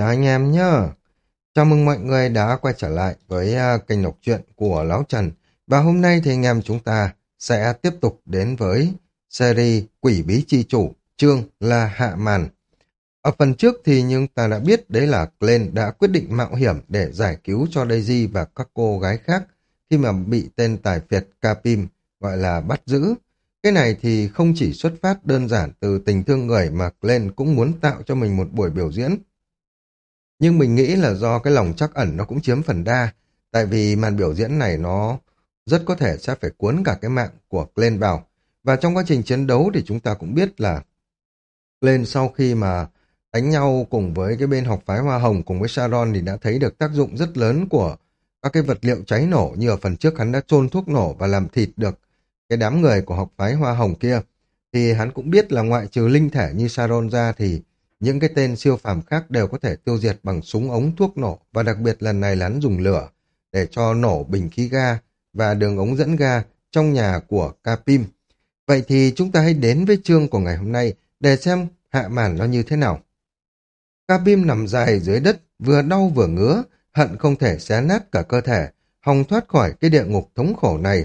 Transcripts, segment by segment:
Chào anh em nhá. Chào mừng mọi người đã quay trở lại với uh, kênh đọc truyện của Lão Trần. Và hôm nay thì anh em chúng ta sẽ tiếp tục đến với series Quỷ Bí Chi Chủ, chương là Hạ Màn. Ở phần trước thì nhưng ta đã biết đấy là Glenn đã quyết định mạo hiểm để giải cứu cho Daisy và các cô gái khác khi mà bị tên tài phiệt Capim gọi là bắt giữ. Cái này thì không chỉ xuất phát đơn giản từ tình thương người mà Glenn cũng muốn tạo cho mình một buổi biểu diễn. Nhưng mình nghĩ là do cái lòng chắc ẩn nó cũng chiếm phần đa, tại vì màn biểu diễn này nó rất có thể sẽ phải cuốn cả cái mạng của Glenn vào. Và trong quá trình chiến đấu thì chúng ta cũng biết là Glenn sau khi mà đánh nhau cùng với cái bên học phái Hoa Hồng cùng với Sharon thì đã thấy được tác dụng rất lớn của các cái vật liệu cháy nổ như ở phần trước hắn đã chôn thuốc nổ và làm thịt được cái đám người của học phái Hoa Hồng kia. Thì hắn cũng biết là ngoại trừ linh thể như Sharon ra thì những cái tên siêu phàm khác đều có thể tiêu diệt bằng súng ống thuốc nổ và đặc biệt lần này lán dùng lửa để cho nổ bình khí ga và đường ống dẫn ga trong nhà của Capim. Vậy thì chúng ta hãy đến với chương của ngày hôm nay để xem hạ màn nó như thế nào. Capim nằm dài dưới đất, vừa đau vừa ngứa, hận không thể xé nát cả cơ thể, hòng thoát khỏi cái địa ngục thống khổ này.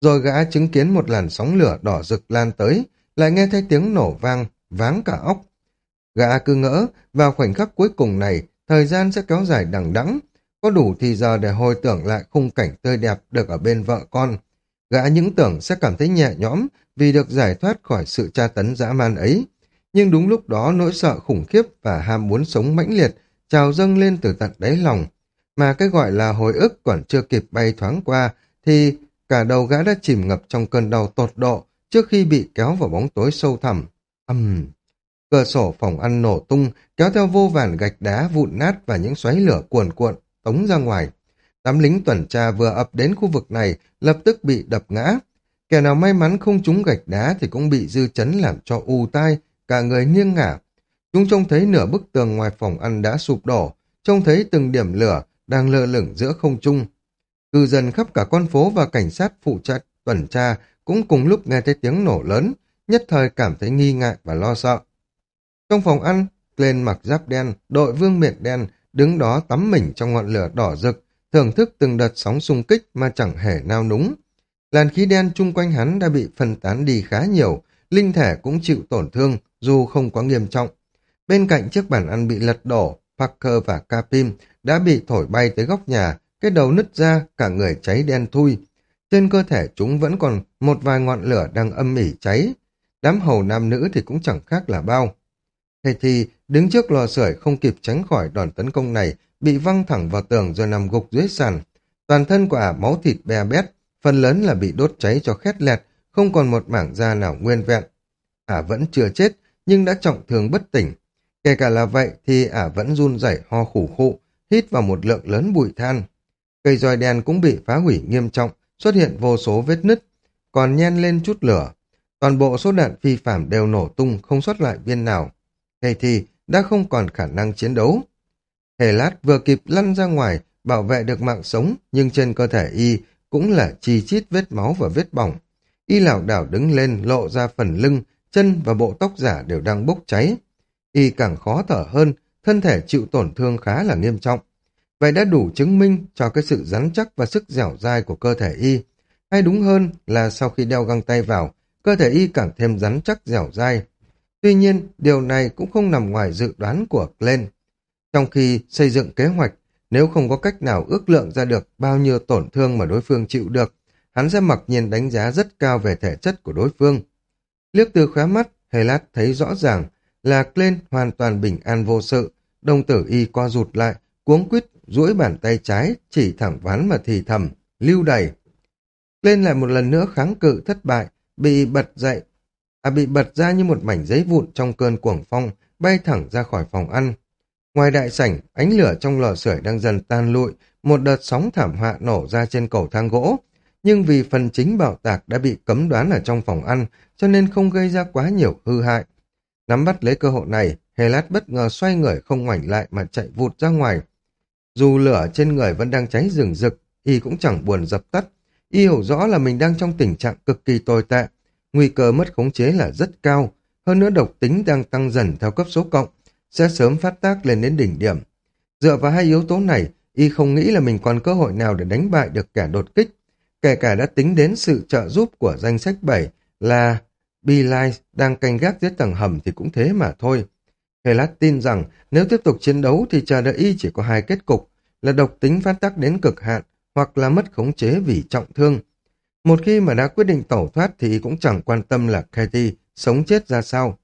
Rồi gã chứng kiến một làn sóng lửa đỏ rực lan tới, lại nghe thấy tiếng nổ vang, váng cả óc. Gã cứ ngỡ, vào khoảnh khắc cuối cùng này, thời gian sẽ kéo dài đằng đẵng có đủ thì giờ để hồi tưởng lại khung cảnh tươi đẹp được ở bên vợ con. Gã những tưởng sẽ cảm thấy nhẹ nhõm vì được giải thoát khỏi sự tra tấn dã man ấy. Nhưng đúng lúc đó nỗi sợ khủng khiếp và ham muốn sống mãnh liệt trào dâng lên từ tận đáy lòng. Mà cái gọi là hồi ức còn chưa kịp bay thoáng qua thì cả đầu gã đã chìm ngập trong cơn đau tột độ trước khi bị kéo vào bóng tối sâu thẳm. Âm... Uhm. Cửa sổ phòng ăn nổ tung, kéo theo vô vàn gạch đá vụn nát và những xoáy lửa cuồn cuộn, tống ra ngoài. Đám lính tuần tra vừa ập đến khu vực này, lập tức bị đập ngã. Kẻ nào may mắn không trúng gạch đá thì cũng bị dư chấn làm cho u tai, cả người nghiêng ngả. Chúng trông thấy nửa bức tường ngoài phòng ăn đã sụp đổ, trông thấy từng điểm lửa đang lơ lửng giữa không trung. Cư dân khắp cả con phố và cảnh sát phụ trách tuần tra cũng cùng lúc nghe thấy tiếng nổ lớn, nhất thời cảm thấy nghi ngại và lo sợ. Trong phòng ăn, lên mặc giáp đen, đội vương miện đen, đứng đó tắm mình trong ngọn lửa đỏ rực, thưởng thức từng đợt sóng xung kích mà chẳng hề nao núng. Làn khí đen chung quanh hắn đã bị phân tán đi khá nhiều, linh thể cũng chịu tổn thương, dù không quá nghiêm trọng. Bên cạnh chiếc bàn ăn bị lật đổ, Parker và Capim đã bị thổi bay tới góc nhà, cái đầu nứt ra, cả người cháy đen thui. Trên cơ thể chúng vẫn còn một vài ngọn lửa đang âm ỉ cháy. Đám hầu nam nữ thì cũng chẳng khác là bao. Thầy thì đứng trước lò sưởi không kịp tránh khỏi đòn tấn công này, bị văng thẳng vào tường rồi nằm gục dưới sàn. Toàn thân của ả máu thịt be bét, phần lớn là bị đốt cháy cho khét lẹt, không còn một mảng da nào nguyên vẹn. Ả vẫn chưa chết, nhưng đã trọng thương bất tỉnh. Kể cả là vậy thì ả vẫn run rẩy ho khủ khụ, hít vào một lượng lớn bụi than. Cây roi đen cũng bị phá hủy nghiêm trọng, xuất hiện vô số vết nứt, còn nhen lên chút lửa. Toàn bộ số đạn phi phạm đều nổ tung, không xuất lại viên nào hay thì đã không còn khả năng chiến đấu. Hề lát vừa kịp lăn ra ngoài, bảo vệ được mạng sống, nhưng trên cơ thể y cũng là chi chít vết máu và vết bỏng. Y lảo đảo đứng lên, lộ ra phần lưng, chân và bộ tóc giả đều đang bốc cháy. Y càng khó thở hơn, thân thể chịu tổn thương khá là nghiêm trọng. Vậy đã đủ chứng minh cho cái sự rắn chắc và sức dẻo dai của cơ thể Y. Hay đúng hơn là sau khi đeo găng tay vào, cơ thể Y càng thêm rắn chắc dẻo dai, Tuy nhiên, điều này cũng không nằm ngoài dự đoán của Glenn. Trong khi xây dựng kế hoạch, nếu không có cách nào ước lượng ra được bao nhiêu tổn thương mà đối phương chịu được, hắn sẽ mặc nhiên đánh giá rất cao về thể chất của đối phương. Liếc từ khóa mắt, Helat thấy rõ ràng là Glenn hoàn toàn bình an vô sự, đồng tử y co rụt lại, cuống quýt duỗi bàn tay trái, chỉ thẳng ván mà thì thầm, lưu đẩy. Glenn lại một lần nữa kháng cự thất bại, bị bật dậy à bị bật ra như một mảnh giấy vụn trong cơn cuồng phong, bay thẳng ra khỏi phòng ăn. Ngoài đại sảnh, ánh lửa trong lò sưởi đang dần tan lụi, một đợt sóng thảm họa nổ ra trên cầu thang gỗ. Nhưng vì phần chính bảo tạc đã bị cấm đoán ở trong phòng ăn, cho nên không gây ra quá nhiều hư hại. Nắm bắt lấy cơ hội này, Helat bất ngờ xoay người không ngoảnh lại mà chạy vụt ra ngoài. Dù lửa trên người vẫn đang cháy rừng rực, y cũng chẳng buồn dập tắt. Y hiểu rõ là mình đang trong tình trạng cực kỳ tồi tệ, nguy cơ mất khống chế là rất cao, hơn nữa độc tính đang tăng dần theo cấp số cộng, sẽ sớm phát tác lên đến đỉnh điểm, Dựa vào hai yếu tố này, y không nghĩ là mình còn cơ hội nào để đánh bại được kẻ đột kích. Kể cả đã tính đến sự trợ giúp của danh sách 7 là Belize đang canh gác dưới tầng hầm thì cũng thế mà thôi. Helat tin rằng nếu tiếp tục chiến đấu thì chờ đợi y chỉ có hai kết cục là độc tính phát tác đến cực hạn hoặc là mất khống chế vì trọng thương. Một khi mà đã quyết định tẩu thoát thì cũng chẳng quan tâm là Katie sống chết ra sao.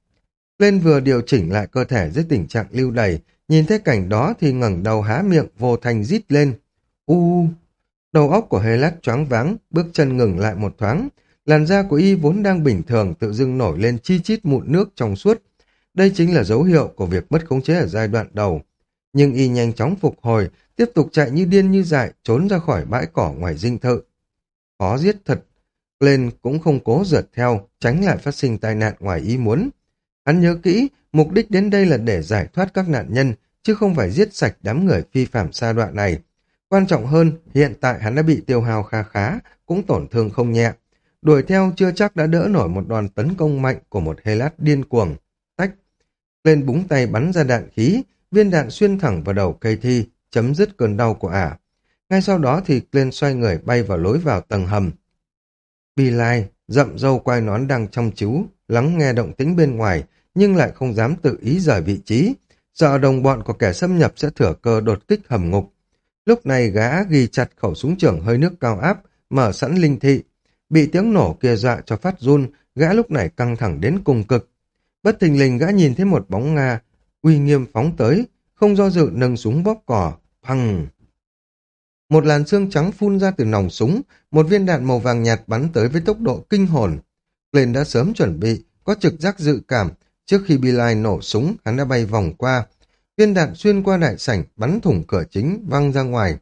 Lên vừa điều chỉnh lại cơ thể dưới tình trạng lưu đày, nhìn thấy cảnh đó thì ngẩng đầu há miệng vô thành rít lên. U Đầu óc của Helat choáng váng, bước chân ngừng lại một thoáng. Làn da của y vốn đang bình thường tự dưng nổi lên chi chít mụn nước trong suốt. Đây chính là dấu hiệu của việc mất khống chế ở giai đoạn đầu. Nhưng y nhanh chóng phục hồi, tiếp tục chạy như điên như dại, trốn ra khỏi bãi cỏ ngoài dinh thự. Khó giết thật. Lên cũng không cố rượt theo, tránh lại phát sinh tai nạn ngoài ý muốn. Hắn nhớ kỹ, mục đích đến đây là để giải thoát các nạn nhân, chứ không phải giết sạch đám người phi phạm xa đoạn này. Quan trọng hơn, hiện tại hắn đã bị tiêu hao kha khá, cũng tổn thương không nhẹ. Đuổi theo chưa chắc đã đỡ nổi một đoàn tấn công mạnh của một Helat điên cuồng. Tách. Lên búng tay bắn ra đạn khí, viên đạn xuyên thẳng vào đầu cây thi, chấm dứt cơn đau của ả. Ngay sau đó thì lên xoay người bay vào lối vào tầng hầm. Bì Lai, rậm râu quai nón đang chăm chú, lắng nghe động tĩnh bên ngoài, nhưng lại không dám tự ý rời vị trí, sợ đồng bọn của kẻ xâm nhập sẽ thừa cơ đột kích hầm ngục. Lúc này gã ghi chặt khẩu súng trường hơi nước cao áp, mở sẵn linh thị. Bị tiếng nổ kia dọa cho phát run, gã lúc này căng thẳng đến cùng cực. Bất thình lình gã nhìn thấy một bóng Nga, uy nghiêm phóng tới, không do dự nâng súng bóp cỏ, phăng. Một làn xương trắng phun ra từ nòng súng, một viên đạn màu vàng nhạt bắn tới với tốc độ kinh hồn. Glenn đã sớm chuẩn bị, có trực giác dự cảm, trước khi Billy nổ súng, hắn đã bay vòng qua. Viên đạn xuyên qua đại sảnh, bắn thủng cửa chính, văng ra ngoài.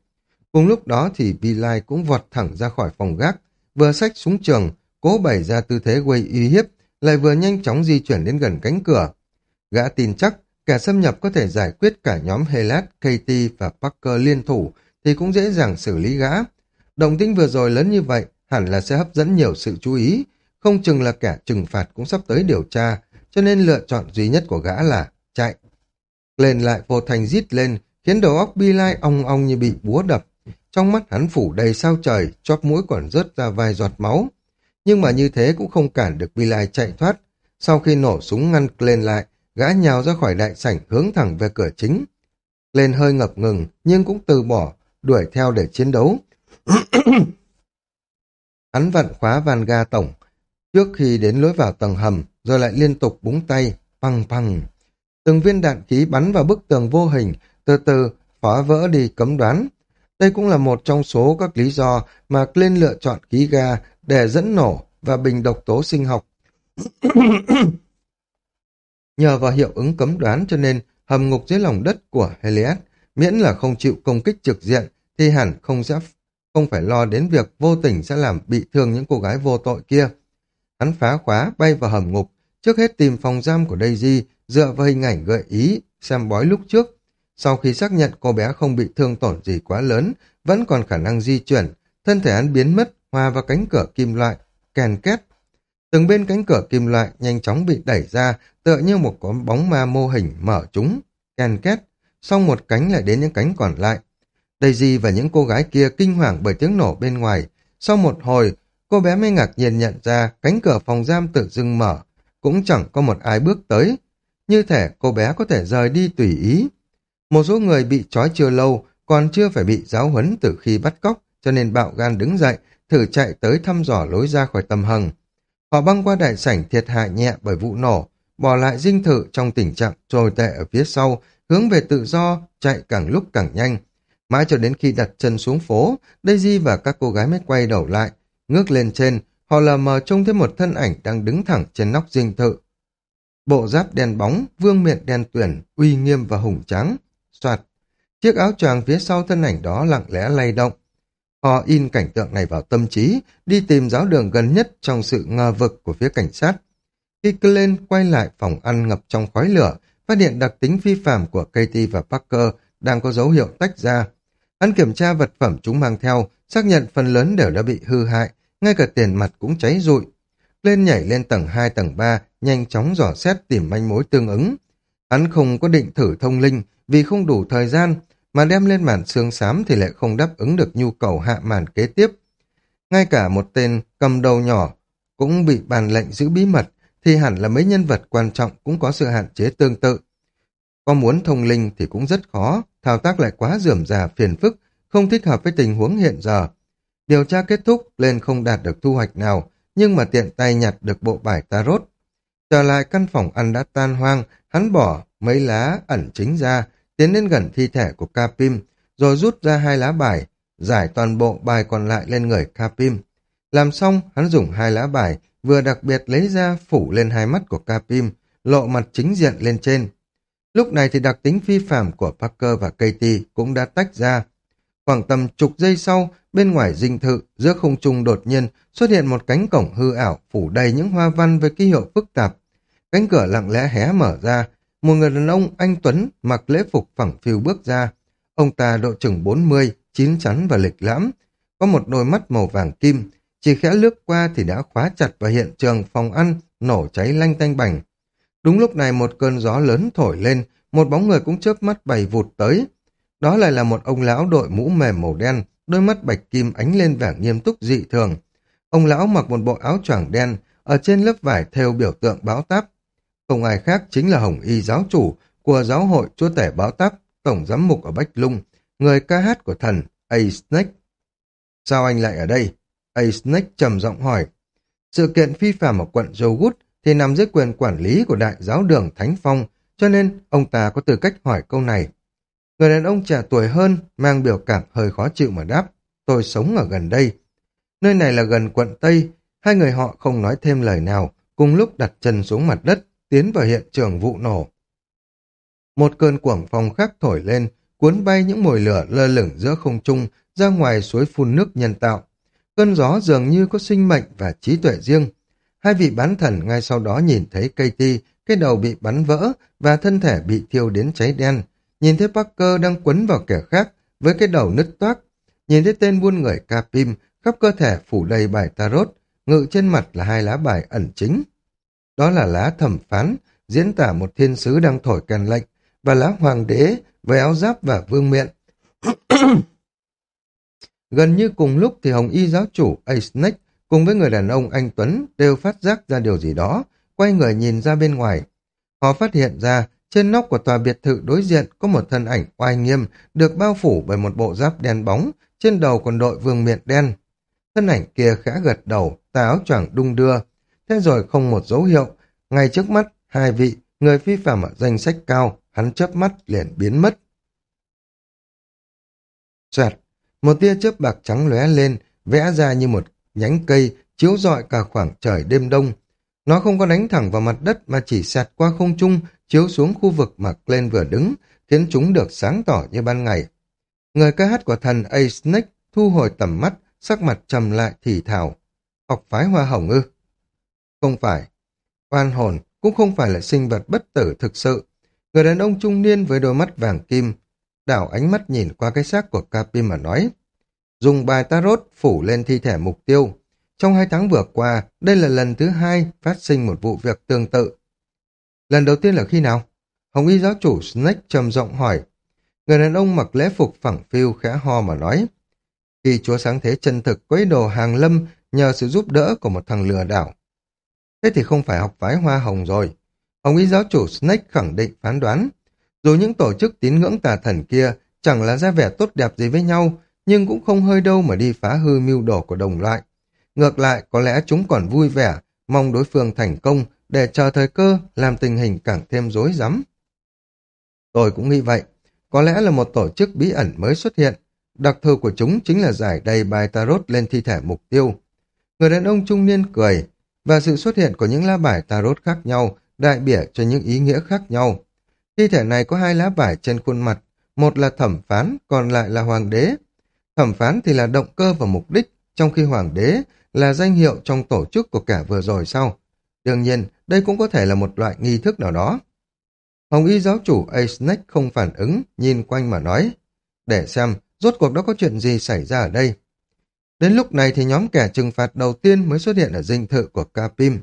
Cùng lúc đó thì Billy cũng vọt thẳng ra khỏi phòng gác, vừa xách súng trường, cố bày ra tư thế quay uy hiếp, lại vừa nhanh chóng di chuyển đến gần cánh cửa. Gã tin chắc kẻ xâm nhập có thể giải quyết cả nhóm Helat, Katie và Parker liên thủ thì cũng dễ dàng xử lý gã. Động tĩnh vừa rồi lớn như vậy hẳn là sẽ hấp dẫn nhiều sự chú ý, không chừng là kẻ trừng phạt cũng sắp tới điều tra, cho nên lựa chọn duy nhất của gã là chạy. Lên lại vô thành rít lên, khiến đầu óc Bi Lai ong ong như bị búa đập. Trong mắt hắn phủ đầy sao trời, chóp mũi còn rớt ra vài giọt máu. Nhưng mà như thế cũng không cản được Bi Lai chạy thoát. Sau khi nổ súng ngăn lên lại, gã nhào ra khỏi đại sảnh hướng thẳng về cửa chính. Lên hơi ngập ngừng, nhưng cũng từ bỏ, đuổi theo để chiến đấu. Hắn vặn khóa van ga tổng, trước khi đến lối vào tầng hầm, rồi lại liên tục búng tay, păng păng. Từng viên đạn khí bắn vào bức tường vô hình, từ từ phá vỡ đi cấm đoán. Đây cũng là một trong số các lý do mà Clint lựa chọn khí ga để dẫn nổ và bình độc tố sinh học. Nhờ vào hiệu ứng cấm đoán cho nên hầm ngục dưới lòng đất của Helias miễn là không chịu công kích trực diện thì hẳn không sẽ không phải lo đến việc vô tình sẽ làm bị thương những cô gái vô tội kia. Hắn phá khóa bay vào hầm ngục, trước hết tìm phòng giam của Daisy dựa vào hình ảnh gợi ý xem bói lúc trước. Sau khi xác nhận cô bé không bị thương tổn gì quá lớn, vẫn còn khả năng di chuyển, thân thể hắn biến mất, hòa vào cánh cửa kim loại, kèn két. Từng bên cánh cửa kim loại nhanh chóng bị đẩy ra, tựa như một con bóng ma mô hình mở chúng, kèn két, xong một cánh lại đến những cánh còn lại. Daisy và những cô gái kia kinh hoàng bởi tiếng nổ bên ngoài. Sau một hồi, cô bé mới ngạc nhiên nhận ra cánh cửa phòng giam tự dưng mở, cũng chẳng có một ai bước tới. Như thể cô bé có thể rời đi tùy ý. Một số người bị trói chưa lâu, còn chưa phải bị giáo huấn từ khi bắt cóc, cho nên bạo gan đứng dậy, thử chạy tới thăm dò lối ra khỏi tầm hầng. Họ băng qua đại sảnh thiệt hại nhẹ bởi vụ nổ, bỏ lại dinh thự trong tình trạng trồi tệ ở phía sau, hướng về tự do, chạy càng lúc càng nhanh. Mãi cho đến khi đặt chân xuống phố, Daisy và các cô gái mới quay đầu lại. Ngước lên trên, họ lờ mờ trông thấy một thân ảnh đang đứng thẳng trên nóc dinh thự. Bộ giáp đen bóng, vương miện đen tuyển, uy nghiêm và hùng tráng. Soạt, chiếc áo choàng phía sau thân ảnh đó lặng lẽ lay động. Họ in cảnh tượng này vào tâm trí, đi tìm giáo đường gần nhất trong sự ngờ vực của phía cảnh sát. Khi Glenn quay lại phòng ăn ngập trong khói lửa, phát hiện đặc tính phi phạm của Katie và Parker đang có dấu hiệu tách ra. Hắn kiểm tra vật phẩm chúng mang theo, xác nhận phần lớn đều đã bị hư hại, ngay cả tiền mặt cũng cháy rụi. Lên nhảy lên tầng 2 tầng 3, nhanh chóng dò xét tìm manh mối tương ứng. Hắn không có định thử thông linh vì không đủ thời gian, mà đem lên màn xương xám thì lại không đáp ứng được nhu cầu hạ màn kế tiếp. Ngay cả một tên cầm đầu nhỏ cũng bị bàn lệnh giữ bí mật, thì hẳn là mấy nhân vật quan trọng cũng có sự hạn chế tương tự. Có muốn thông linh thì cũng rất khó, thao tác lại quá dườm già phiền phức, không thích hợp với tình huống hiện giờ. Điều tra kết thúc, lên không đạt được thu hoạch nào, nhưng mà tiện tay nhặt được bộ bài tarot. Trở lại căn phòng ăn đã tan hoang, hắn bỏ mấy lá ẩn chính ra, tiến đến gần thi thể của Capim, rồi rút ra hai lá bài, giải toàn bộ bài còn lại lên người Capim. Làm xong, hắn dùng hai lá bài, vừa đặc biệt lấy ra phủ lên hai mắt của Capim, lộ mặt chính diện lên trên. Lúc này thì đặc tính phi phạm của Parker và Katie cũng đã tách ra. Khoảng tầm chục giây sau, bên ngoài dinh thự, giữa không trung đột nhiên xuất hiện một cánh cổng hư ảo phủ đầy những hoa văn với ký hiệu phức tạp. Cánh cửa lặng lẽ hé mở ra, một người đàn ông anh Tuấn mặc lễ phục phẳng phiu bước ra. Ông ta độ chừng 40, chín chắn và lịch lãm, có một đôi mắt màu vàng kim, chỉ khẽ lướt qua thì đã khóa chặt vào hiện trường phòng ăn, nổ cháy lanh tanh bành. Đúng lúc này một cơn gió lớn thổi lên, một bóng người cũng chớp mắt bày vụt tới. Đó lại là một ông lão đội mũ mềm màu đen, đôi mắt bạch kim ánh lên vẻ nghiêm túc dị thường. Ông lão mặc một bộ áo choàng đen, ở trên lớp vải theo biểu tượng báo táp. Không ai khác chính là Hồng Y giáo chủ của giáo hội chúa tể báo táp, tổng giám mục ở Bách Lung, người ca hát của thần A Snake. Sao anh lại ở đây? A Snake trầm giọng hỏi. Sự kiện phi phạm ở quận Jogut thì nằm dưới quyền quản lý của đại giáo đường Thánh Phong, cho nên ông ta có tư cách hỏi câu này. Người đàn ông trẻ tuổi hơn, mang biểu cảm hơi khó chịu mà đáp. Tôi sống ở gần đây. Nơi này là gần quận Tây, hai người họ không nói thêm lời nào, cùng lúc đặt chân xuống mặt đất, tiến vào hiện trường vụ nổ. Một cơn cuồng phong khác thổi lên, cuốn bay những mồi lửa lơ lửng giữa không trung ra ngoài suối phun nước nhân tạo. Cơn gió dường như có sinh mệnh và trí tuệ riêng. Hai vị bán thần ngay sau đó nhìn thấy Katie, cái đầu bị bắn vỡ và thân thể bị thiêu đến cháy đen. Nhìn thấy Parker đang quấn vào kẻ khác với cái đầu nứt toác. Nhìn thấy tên buôn người Capim khắp cơ thể phủ đầy bài tarot, ngự trên mặt là hai lá bài ẩn chính. Đó là lá thẩm phán, diễn tả một thiên sứ đang thổi kèn lệnh, và lá hoàng đế với áo giáp và vương miện. Gần như cùng lúc thì Hồng Y giáo chủ A Snake cùng với người đàn ông anh Tuấn đều phát giác ra điều gì đó, quay người nhìn ra bên ngoài. Họ phát hiện ra trên nóc của tòa biệt thự đối diện có một thân ảnh oai nghiêm được bao phủ bởi một bộ giáp đen bóng, trên đầu còn đội vương miện đen. Thân ảnh kia khẽ gật đầu, tà áo choàng đung đưa. Thế rồi không một dấu hiệu, ngay trước mắt, hai vị, người phi phạm ở danh sách cao, hắn chớp mắt liền biến mất. Xoẹt, một tia chớp bạc trắng lóe lên, vẽ ra như một nhánh cây, chiếu rọi cả khoảng trời đêm đông. Nó không có đánh thẳng vào mặt đất mà chỉ sạt qua không trung, chiếu xuống khu vực mà Glenn vừa đứng, khiến chúng được sáng tỏ như ban ngày. Người ca hát của thần A Snake thu hồi tầm mắt, sắc mặt trầm lại thì thào. Học phái hoa hồng ư? Không phải. Oan hồn cũng không phải là sinh vật bất tử thực sự. Người đàn ông trung niên với đôi mắt vàng kim, đảo ánh mắt nhìn qua cái xác của Capim mà nói. Dùng bài tarot phủ lên thi thể mục tiêu. Trong hai tháng vừa qua, đây là lần thứ hai phát sinh một vụ việc tương tự. Lần đầu tiên là khi nào? Hồng y giáo chủ Snake trầm giọng hỏi. Người đàn ông mặc lễ phục phẳng phiu khẽ ho mà nói. Khi chúa sáng thế chân thực quấy đồ hàng lâm nhờ sự giúp đỡ của một thằng lừa đảo. Thế thì không phải học phái hoa hồng rồi. Hồng y giáo chủ Snake khẳng định phán đoán. Dù những tổ chức tín ngưỡng tà thần kia chẳng là ra vẻ tốt đẹp gì với nhau, nhưng cũng không hơi đâu mà đi phá hư mưu đồ của đồng loại. Ngược lại, có lẽ chúng còn vui vẻ, mong đối phương thành công để chờ thời cơ làm tình hình càng thêm rối rắm. Tôi cũng nghĩ vậy. Có lẽ là một tổ chức bí ẩn mới xuất hiện. Đặc thù của chúng chính là giải đầy bài tarot lên thi thể mục tiêu. Người đàn ông trung niên cười, và sự xuất hiện của những lá bài tarot khác nhau đại biểu cho những ý nghĩa khác nhau. Thi thể này có hai lá bài trên khuôn mặt, một là thẩm phán, còn lại là hoàng đế. Thẩm phán thì là động cơ và mục đích, trong khi hoàng đế là danh hiệu trong tổ chức của cả vừa rồi sau. Đương nhiên, đây cũng có thể là một loại nghi thức nào đó. Hồng y giáo chủ A Snake không phản ứng, nhìn quanh mà nói. Để xem, rốt cuộc đó có chuyện gì xảy ra ở đây. Đến lúc này thì nhóm kẻ trừng phạt đầu tiên mới xuất hiện ở dinh thự của Capim.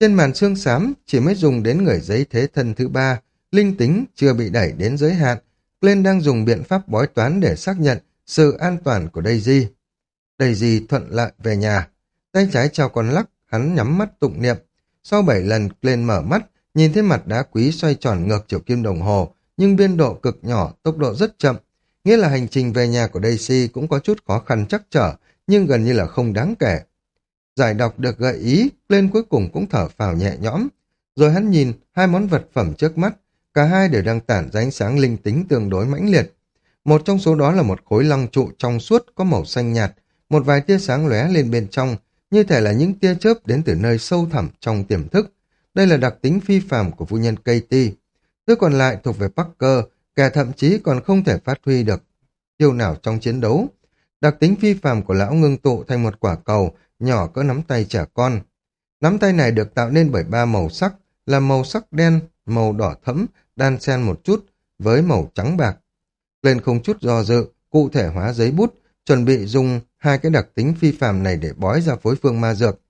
Trên màn xương xám chỉ mới dùng đến người giấy thế thân thứ ba, linh tính chưa bị đẩy đến giới hạn, Glenn đang dùng biện pháp bói toán để xác nhận sự an toàn của Daisy. Daisy thuận lợi về nhà. Tay trái trao con lắc, hắn nhắm mắt tụng niệm. Sau bảy lần, lên mở mắt, nhìn thấy mặt đá quý xoay tròn ngược chiều kim đồng hồ, nhưng biên độ cực nhỏ, tốc độ rất chậm. Nghĩa là hành trình về nhà của Daisy cũng có chút khó khăn chắc trở, nhưng gần như là không đáng kể. Giải đọc được gợi ý, lên cuối cùng cũng thở phào nhẹ nhõm. Rồi hắn nhìn hai món vật phẩm trước mắt, cả hai đều đang tản ra ánh sáng linh tính tương đối mãnh liệt. Một trong số đó là một khối lăng trụ trong suốt có màu xanh nhạt, một vài tia sáng lóe lên bên trong, như thể là những tia chớp đến từ nơi sâu thẳm trong tiềm thức. Đây là đặc tính phi phàm của phu nhân Katie. Thứ còn lại thuộc về Parker, kẻ thậm chí còn không thể phát huy được chiêu nào trong chiến đấu. Đặc tính phi phàm của lão ngưng tụ thành một quả cầu nhỏ cỡ nắm tay trẻ con. Nắm tay này được tạo nên bởi ba màu sắc, là màu sắc đen, màu đỏ thẫm, đan xen một chút với màu trắng bạc. Lên không chút do dự, cụ thể hóa giấy bút, chuẩn bị dùng hai cái đặc tính phi phàm này để bói ra phối phương ma dược.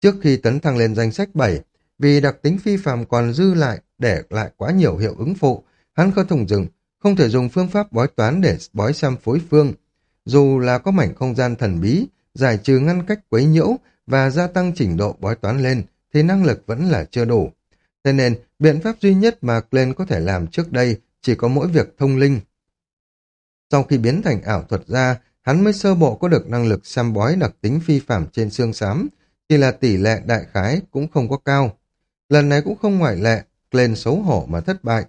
Trước khi tấn thăng lên danh sách 7, vì đặc tính phi phàm còn dư lại để lại quá nhiều hiệu ứng phụ, hắn không thùng dừng, không thể dùng phương pháp bói toán để bói xem phối phương. Dù là có mảnh không gian thần bí, giải trừ ngăn cách quấy nhiễu và gia tăng trình độ bói toán lên, thì năng lực vẫn là chưa đủ. Thế nên, biện pháp duy nhất mà Glenn có thể làm trước đây chỉ có mỗi việc thông linh. Sau khi biến thành ảo thuật ra, hắn mới sơ bộ có được năng lực xăm bói đặc tính phi phạm trên xương xám, chỉ là tỷ lệ đại khái cũng không có cao. Lần này cũng không ngoại lệ, lên xấu hổ mà thất bại.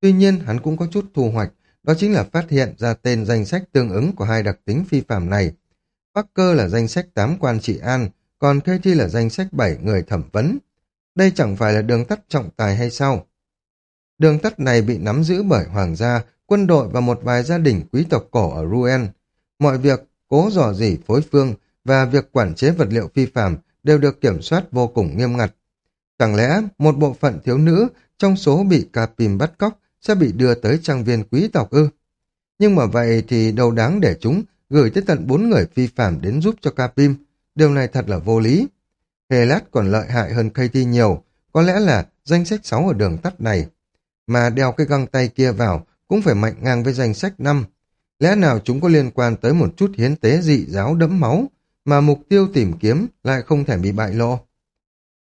Tuy nhiên, hắn cũng có chút thu hoạch, đó chính là phát hiện ra tên danh sách tương ứng của hai đặc tính phi phạm này. Parker là danh sách 8 quan trị an, còn Katie là danh sách 7 người thẩm vấn. Đây chẳng phải là đường tắt trọng tài hay sao? Đường tắt này bị nắm giữ bởi hoàng gia, quân đội và một vài gia đình quý tộc cổ ở ruen Mọi việc cố dò dỉ phối phương và việc quản chế vật liệu phi phạm đều được kiểm soát vô cùng nghiêm ngặt. Chẳng lẽ một bộ phận thiếu nữ trong số bị Capim bắt cóc sẽ bị đưa tới trang viên quý tộc ư? Nhưng mà vậy thì đâu đáng để chúng gửi tới tận bốn người phi phạm đến giúp cho Capim. Điều này thật là vô lý. Helat còn lợi hại hơn Katie nhiều, có lẽ là danh sách 6 ở đường tắt này. Mà đeo cái găng tay kia vào cũng phải mạnh ngang với danh sách năm Lẽ nào chúng có liên quan tới một chút hiến tế dị giáo đẫm máu, mà mục tiêu tìm kiếm lại không thể bị bại lộ.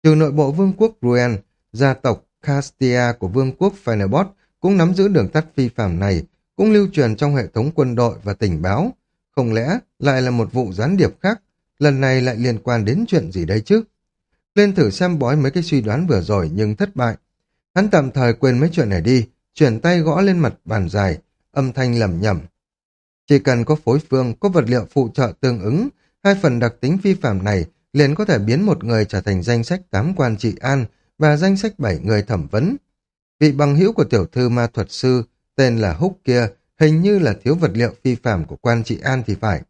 Trừ nội bộ vương quốc Ruen, gia tộc Castia của vương quốc Phenebot cũng nắm giữ đường tắt phi phạm này, cũng lưu truyền trong hệ thống quân đội và tình báo. Không lẽ lại là một vụ gián điệp khác, lần này lại liên quan đến chuyện gì đây chứ? Lên thử xem bói mấy cái suy đoán vừa rồi nhưng thất bại. Hắn tạm thời quên mấy chuyện này đi, chuyển tay gõ lên mặt bàn dài, âm thanh lầm nhầm. Chỉ cần có phối phương, có vật liệu phụ trợ tương ứng, hai phần đặc tính phi phạm này liền có thể biến một người trở thành danh sách tám quan trị an và danh sách bảy người thẩm vấn. Vị bằng hữu của tiểu thư ma thuật sư, tên là Húc kia, hình như là thiếu vật liệu phi phạm của quan trị an thì phải.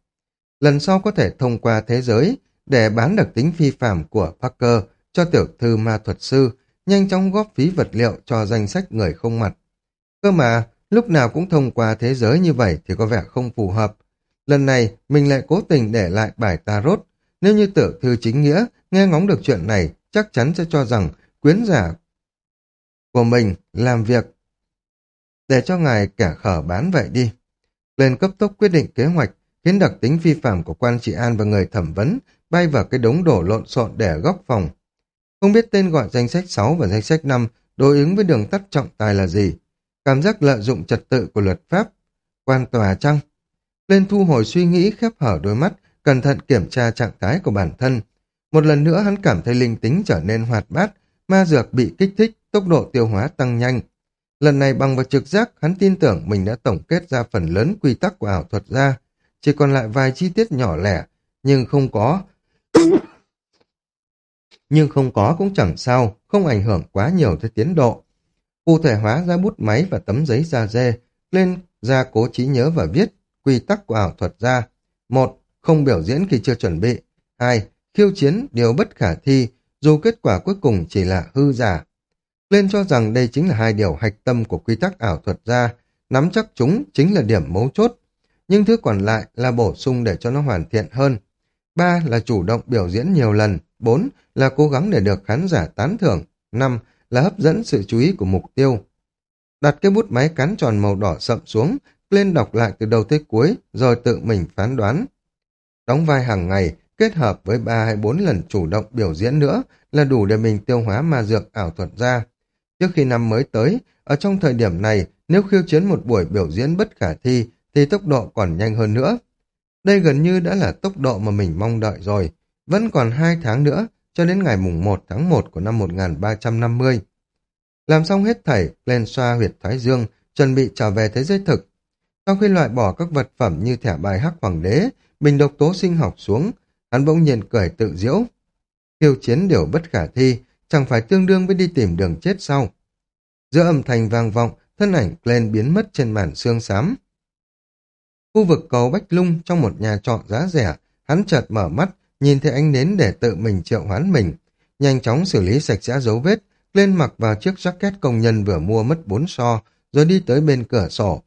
Lần sau có thể thông qua thế giới để bán đặc tính phi phạm của Parker cho tiểu thư ma thuật sư, nhanh chóng góp phí vật liệu cho danh sách người không mặt. Cơ mà, lúc nào cũng thông qua thế giới như vậy thì có vẻ không phù hợp. Lần này, mình lại cố tình để lại bài tarot. Nếu như tiểu thư chính nghĩa nghe ngóng được chuyện này, chắc chắn sẽ cho rằng quyến giả của mình làm việc để cho ngài kẻ khở bán vậy đi. Lên cấp tốc quyết định kế hoạch, khiến đặc tính vi phạm của quan trị an và người thẩm vấn bay vào cái đống đổ lộn xộn để ở góc phòng. Không biết tên gọi danh sách 6 và danh sách 5 đối ứng với đường tắt trọng tài là gì. Cảm giác lợi dụng trật tự của luật pháp. Quan tòa chăng? Lên thu hồi suy nghĩ khép hở đôi mắt, cẩn thận kiểm tra trạng thái của bản thân. Một lần nữa hắn cảm thấy linh tính trở nên hoạt bát, ma dược bị kích thích, tốc độ tiêu hóa tăng nhanh. Lần này bằng vào trực giác, hắn tin tưởng mình đã tổng kết ra phần lớn quy tắc của ảo thuật ra. Chỉ còn lại vài chi tiết nhỏ lẻ, nhưng không có. nhưng không có cũng chẳng sao, không ảnh hưởng quá nhiều tới tiến độ. Cụ thể hóa ra bút máy và tấm giấy da dê, lên ra cố trí nhớ và viết quy tắc của ảo thuật ra. Một, không biểu diễn khi chưa chuẩn bị. Hai, khiêu chiến điều bất khả thi, dù kết quả cuối cùng chỉ là hư giả. Lên cho rằng đây chính là hai điều hạch tâm của quy tắc ảo thuật ra, nắm chắc chúng chính là điểm mấu chốt. Nhưng thứ còn lại là bổ sung để cho nó hoàn thiện hơn. Ba là chủ động biểu diễn nhiều lần. Bốn là cố gắng để được khán giả tán thưởng. Năm là hấp dẫn sự chú ý của mục tiêu. Đặt cái bút máy cán tròn màu đỏ sậm xuống, lên đọc lại từ đầu tới cuối, rồi tự mình phán đoán. Đóng vai hàng ngày, kết hợp với ba hay bốn lần chủ động biểu diễn nữa là đủ để mình tiêu hóa ma dược ảo thuật ra. Trước khi năm mới tới, ở trong thời điểm này, nếu khiêu chiến một buổi biểu diễn bất khả thi, thì tốc độ còn nhanh hơn nữa. Đây gần như đã là tốc độ mà mình mong đợi rồi. Vẫn còn hai tháng nữa, cho đến ngày mùng 1 tháng 1 của năm 1350. Làm xong hết thảy, lên xoa huyệt Thái Dương, chuẩn bị trở về thế giới thực. Sau khi loại bỏ các vật phẩm như thẻ bài hắc hoàng đế, bình độc tố sinh học xuống, hắn bỗng nhiên cười tự diễu. Khiêu chiến điều bất khả thi, chẳng phải tương đương với đi tìm đường chết sau. Giữa âm thanh vang vọng, thân ảnh lên biến mất trên màn xương xám. Khu vực cầu Bách Lung trong một nhà trọ giá rẻ, hắn chợt mở mắt, nhìn thấy ánh nến để tự mình triệu hoán mình. Nhanh chóng xử lý sạch sẽ dấu vết, lên mặc vào chiếc jacket công nhân vừa mua mất bốn so, rồi đi tới bên cửa sổ.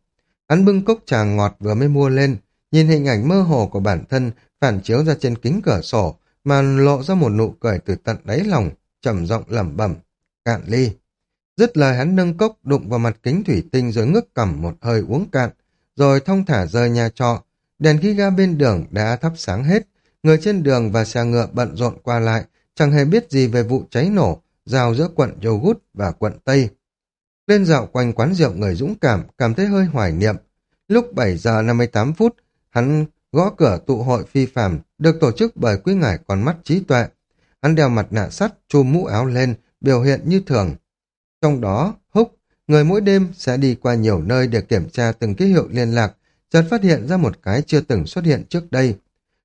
Hắn bưng cốc trà ngọt vừa mới mua lên, nhìn hình ảnh mơ hồ của bản thân phản chiếu ra trên kính cửa sổ, mà lộ ra một nụ cười từ tận đáy lòng, trầm giọng lẩm bẩm, cạn ly. Dứt lời hắn nâng cốc đụng vào mặt kính thủy tinh rồi ngước cầm một hơi uống cạn, rồi thông thả rời nhà trọ. Đèn khí ga bên đường đã thắp sáng hết, người trên đường và xe ngựa bận rộn qua lại, chẳng hề biết gì về vụ cháy nổ, giao giữa quận Yogut và quận Tây. Lên dạo quanh quán rượu người dũng cảm, cảm thấy hơi hoài niệm. Lúc 7 giờ 58 phút, hắn gõ cửa tụ hội phi phàm được tổ chức bởi quý ngải con mắt trí tuệ. Hắn đeo mặt nạ sắt, chùm mũ áo lên, biểu hiện như thường. Trong đó, Húc, người mỗi đêm sẽ đi qua nhiều nơi để kiểm tra từng ký hiệu liên lạc, chợt phát hiện ra một cái chưa từng xuất hiện trước đây.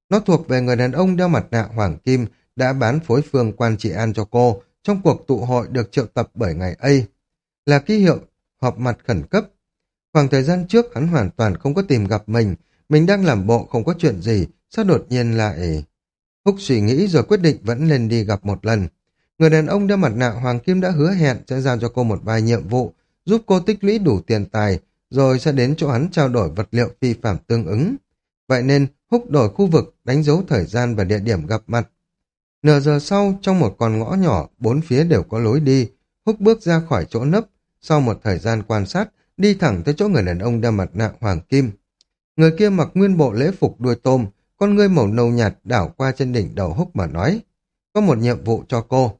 Nó thuộc về người đàn ông đeo mặt nạ hoàng kim đã bán phối phương quan trị an cho cô trong cuộc tụ hội được triệu tập bởi ngày A. Là ký hiệu họp mặt khẩn cấp. Khoảng thời gian trước hắn hoàn toàn không có tìm gặp mình, mình đang làm bộ không có chuyện gì, sao đột nhiên lại... Húc suy nghĩ rồi quyết định vẫn lên đi gặp một lần. Người đàn ông đeo mặt nạ Hoàng Kim đã hứa hẹn sẽ giao cho cô một vài nhiệm vụ, giúp cô tích lũy đủ tiền tài, rồi sẽ đến chỗ hắn trao đổi vật liệu phi phạm tương ứng. Vậy nên, Húc đổi khu vực, đánh dấu thời gian và địa điểm gặp mặt. Nửa giờ sau, trong một con ngõ nhỏ, bốn phía đều có lối đi, Húc bước ra khỏi chỗ nấp, sau một thời gian quan sát, đi thẳng tới chỗ người đàn ông đeo mặt nạ Hoàng Kim. Người kia mặc nguyên bộ lễ phục đuôi tôm, con ngươi màu nâu nhạt đảo qua trên đỉnh đầu Húc mà nói. Có một nhiệm vụ cho cô.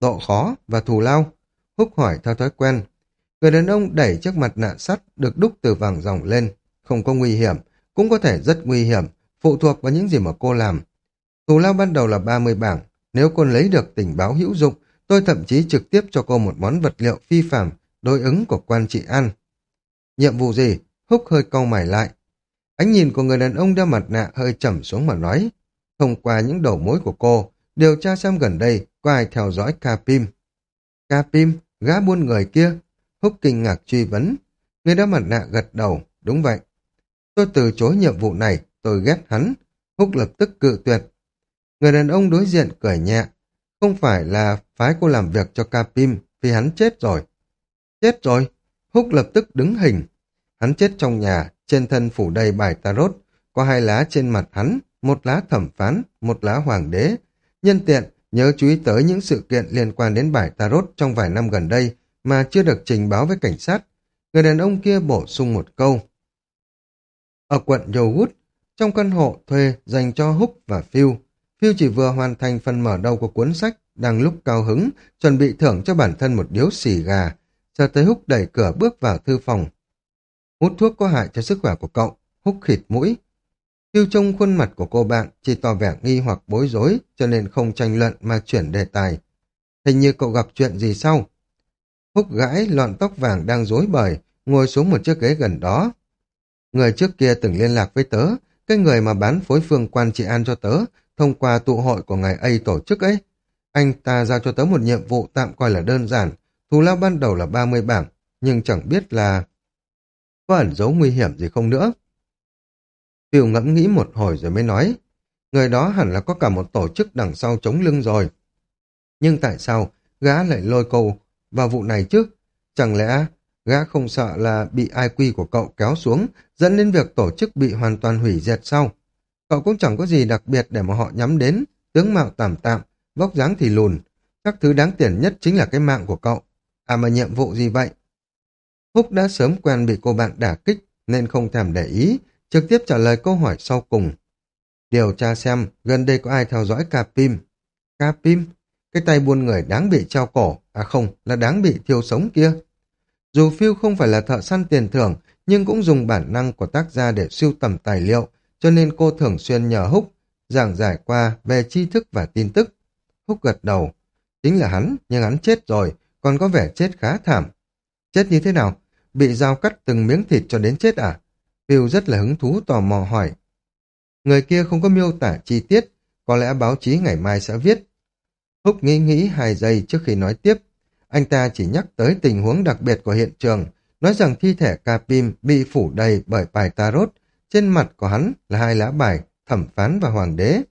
Độ khó và thù lao. Húc hỏi theo thói quen. Người đàn ông đẩy chiếc mặt nạ sắt được đúc từ vàng ròng lên. Không có nguy hiểm, cũng có thể rất nguy hiểm, phụ thuộc vào những gì mà cô làm. Thù lao ban đầu là 30 bảng. Nếu cô lấy được tình báo hữu dụng, tôi thậm chí trực tiếp cho cô một món vật liệu phi phạm đối ứng của quan trị an. Nhiệm vụ gì? Húc hơi cau mày lại. Ánh nhìn của người đàn ông đeo mặt nạ hơi trầm xuống mà nói. Thông qua những đầu mối của cô, điều tra xem gần đây có ai theo dõi Capim. Capim, gã buôn người kia. Húc kinh ngạc truy vấn. Người đeo mặt nạ gật đầu. Đúng vậy. Tôi từ chối nhiệm vụ này, tôi ghét hắn. Húc lập tức cự tuyệt. Người đàn ông đối diện cười nhẹ. Không phải là phái cô làm việc cho Capim vì hắn chết rồi. Chết rồi. Húc lập tức đứng hình. Hắn chết trong nhà, trên thân phủ đầy bài tarot, có hai lá trên mặt hắn, một lá thẩm phán, một lá hoàng đế. Nhân tiện, nhớ chú ý tới những sự kiện liên quan đến bài tarot trong vài năm gần đây mà chưa được trình báo với cảnh sát. Người đàn ông kia bổ sung một câu. Ở quận Yogut, trong căn hộ thuê dành cho Húc và Phil, Phil chỉ vừa hoàn thành phần mở đầu của cuốn sách, đang lúc cao hứng, chuẩn bị thưởng cho bản thân một điếu xì gà. Chờ tới Húc đẩy cửa bước vào thư phòng. Hút thuốc có hại cho sức khỏe của cậu, húc khịt mũi. Phil trông khuôn mặt của cô bạn chỉ tỏ vẻ nghi hoặc bối rối cho nên không tranh luận mà chuyển đề tài. Hình như cậu gặp chuyện gì sau? Húc gãi lọn tóc vàng đang rối bời, ngồi xuống một chiếc ghế gần đó. Người trước kia từng liên lạc với tớ, cái người mà bán phối phương quan trị an cho tớ, thông qua tụ hội của ngày ấy tổ chức ấy. Anh ta giao cho tớ một nhiệm vụ tạm coi là đơn giản, thù lao ban đầu là 30 bảng, nhưng chẳng biết là có ẩn giấu nguy hiểm gì không nữa. Phiêu ngẫm nghĩ một hồi rồi mới nói, người đó hẳn là có cả một tổ chức đằng sau chống lưng rồi. Nhưng tại sao gã lại lôi câu vào vụ này chứ? Chẳng lẽ gã không sợ là bị ai quy của cậu kéo xuống, dẫn đến việc tổ chức bị hoàn toàn hủy diệt sau? Cậu cũng chẳng có gì đặc biệt để mà họ nhắm đến, tướng mạo tạm tạm, vóc dáng thì lùn. Các thứ đáng tiền nhất chính là cái mạng của cậu. À mà nhiệm vụ gì vậy? Húc đã sớm quen bị cô bạn đả kích nên không thèm để ý, trực tiếp trả lời câu hỏi sau cùng. Điều tra xem gần đây có ai theo dõi Capim. Capim? Cái tay buôn người đáng bị treo cổ, à không, là đáng bị thiêu sống kia. Dù Phiêu không phải là thợ săn tiền thưởng, nhưng cũng dùng bản năng của tác gia để siêu tầm tài liệu, cho nên cô thường xuyên nhờ Húc giảng giải qua về tri thức và tin tức. Húc gật đầu. Chính là hắn, nhưng hắn chết rồi, còn có vẻ chết khá thảm. Chết như thế nào? Bị dao cắt từng miếng thịt cho đến chết à? Phiêu rất là hứng thú tò mò hỏi. Người kia không có miêu tả chi tiết, có lẽ báo chí ngày mai sẽ viết. Húc nghĩ nghĩ hai giây trước khi nói tiếp. Anh ta chỉ nhắc tới tình huống đặc biệt của hiện trường, nói rằng thi thể Capim bị phủ đầy bởi bài tarot, trên mặt của hắn là hai lá bài, thẩm phán và hoàng đế.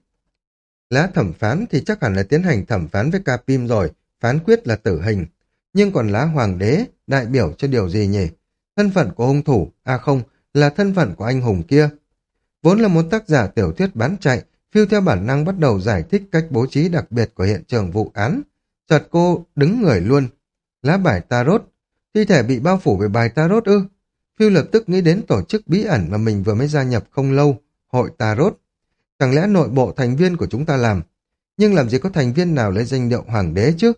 Lá thẩm phán thì chắc hẳn là tiến hành thẩm phán với Capim rồi, phán quyết là tử hình. Nhưng còn lá hoàng đế đại biểu cho điều gì nhỉ? Thân phận của hung thủ, à không, là thân phận của anh hùng kia. Vốn là một tác giả tiểu thuyết bán chạy, phiêu theo bản năng bắt đầu giải thích cách bố trí đặc biệt của hiện trường vụ án. Chợt cô đứng người luôn. Lá bài tarot. Thi thể bị bao phủ bởi bài tarot ư. Phiêu lập tức nghĩ đến tổ chức bí ẩn mà mình vừa mới gia nhập không lâu, hội tarot. Chẳng lẽ nội bộ thành viên của chúng ta làm? Nhưng làm gì có thành viên nào lấy danh điệu hoàng đế chứ?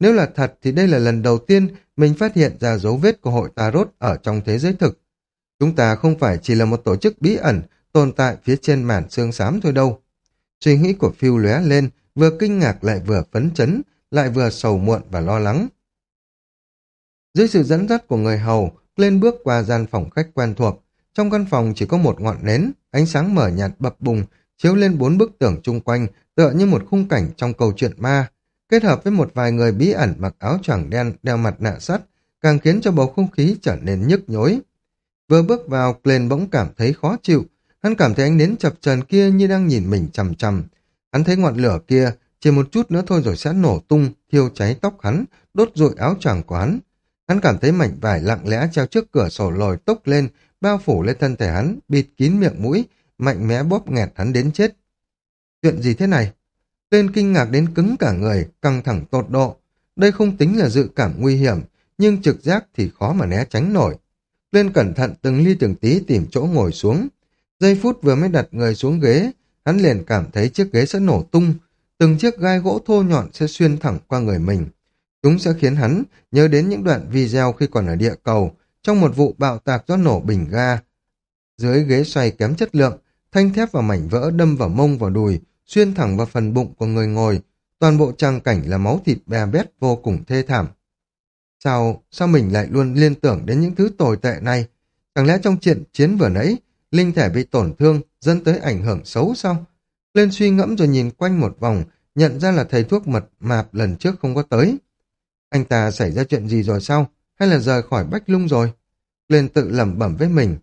Nếu là thật thì đây là lần đầu tiên mình phát hiện ra dấu vết của hội tarot ở trong thế giới thực. Chúng ta không phải chỉ là một tổ chức bí ẩn tồn tại phía trên màn xương xám thôi đâu. Suy nghĩ của phiêu lóe lên, vừa kinh ngạc lại vừa phấn chấn, lại vừa sầu muộn và lo lắng. Dưới sự dẫn dắt của người hầu, lên bước qua gian phòng khách quen thuộc. Trong căn phòng chỉ có một ngọn nến, ánh sáng mở nhạt bập bùng, chiếu lên bốn bức tường chung quanh, tựa như một khung cảnh trong câu chuyện ma. Kết hợp với một vài người bí ẩn mặc áo choàng đen, đeo mặt nạ sắt, càng khiến cho bầu không khí trở nên nhức nhối. Vừa bước vào, Glenn bỗng cảm thấy khó chịu. Hắn cảm thấy ánh nến chập trần kia như đang nhìn mình chầm chầm. Hắn thấy ngọn lửa kia, chỉ một chút nữa thôi rồi sẽ nổ tung, thiêu cháy tóc hắn, đốt rụi áo choàng của hắn. Hắn cảm thấy mảnh vải lặng lẽ treo trước cửa sổ lồi tốc lên, bao phủ lên thân thể hắn, bịt kín miệng mũi, mạnh mẽ bóp nghẹt hắn đến chết. Chuyện gì thế này? Tên kinh ngạc đến cứng cả người, căng thẳng tột độ. Đây không tính là dự cảm nguy hiểm, nhưng trực giác thì khó mà né tránh nổi. Lên cẩn thận từng ly từng tí tìm chỗ ngồi xuống. Giây phút vừa mới đặt người xuống ghế, hắn liền cảm thấy chiếc ghế sẽ nổ tung, từng chiếc gai gỗ thô nhọn sẽ xuyên thẳng qua người mình. Chúng sẽ khiến hắn nhớ đến những đoạn video khi còn ở địa cầu, trong một vụ bạo tạc do nổ bình ga. Dưới ghế xoay kém chất lượng, thanh thép và mảnh vỡ đâm vào mông vào đùi, xuyên thẳng vào phần bụng của người ngồi. Toàn bộ trang cảnh là máu thịt bè bét vô cùng thê thảm. Sao, sao mình lại luôn liên tưởng đến những thứ tồi tệ này? Chẳng lẽ trong chuyện chiến vừa nãy, linh thể bị tổn thương, dẫn tới ảnh hưởng xấu sao? Lên suy ngẫm rồi nhìn quanh một vòng, nhận ra là thầy thuốc mật mạp lần trước không có tới. Anh ta xảy ra chuyện gì rồi sao? Hay là rời khỏi Bách Lung rồi? Lên tự lẩm bẩm với mình.